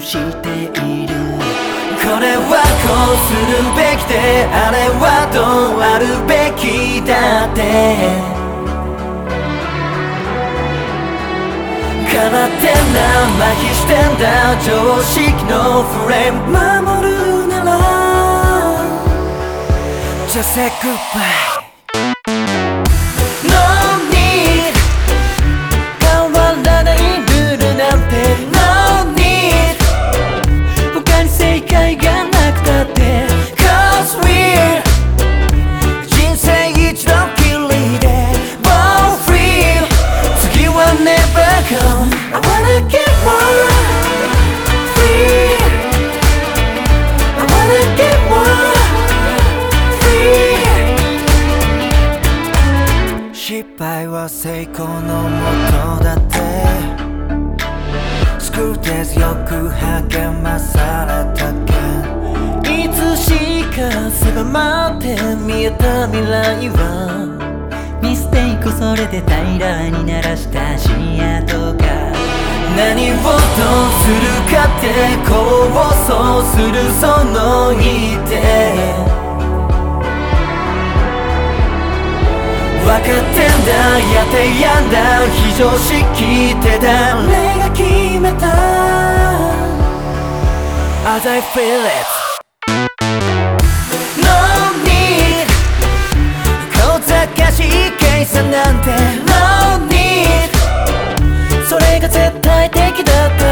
している。これはこうするべきであれはどうあるべきだって。叶ってんだ麻痺してんだ常識のフレーム守るなら。Just say goodbye 敗は成功のもとだって。スクールテスよく励まされたけいつしか狭まって見えた未来はミステイクそれで平らにならしたシ跡が何をどうするかってこうそうするその一ってんだやってやんだ非常識って誰が決めた。As I feel it. No need 小賢しい計算なんて。No need それが絶対的だった。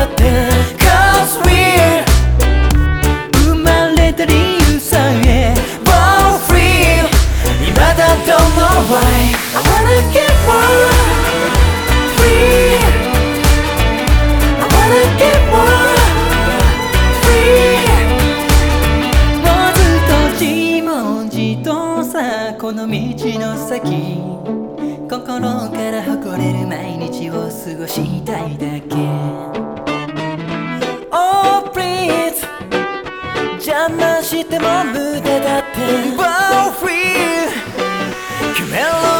この道の先心から誇れる毎日を過ごしたいだけ。Oh please. 邪魔しても無駄だって。Born free. 決めろ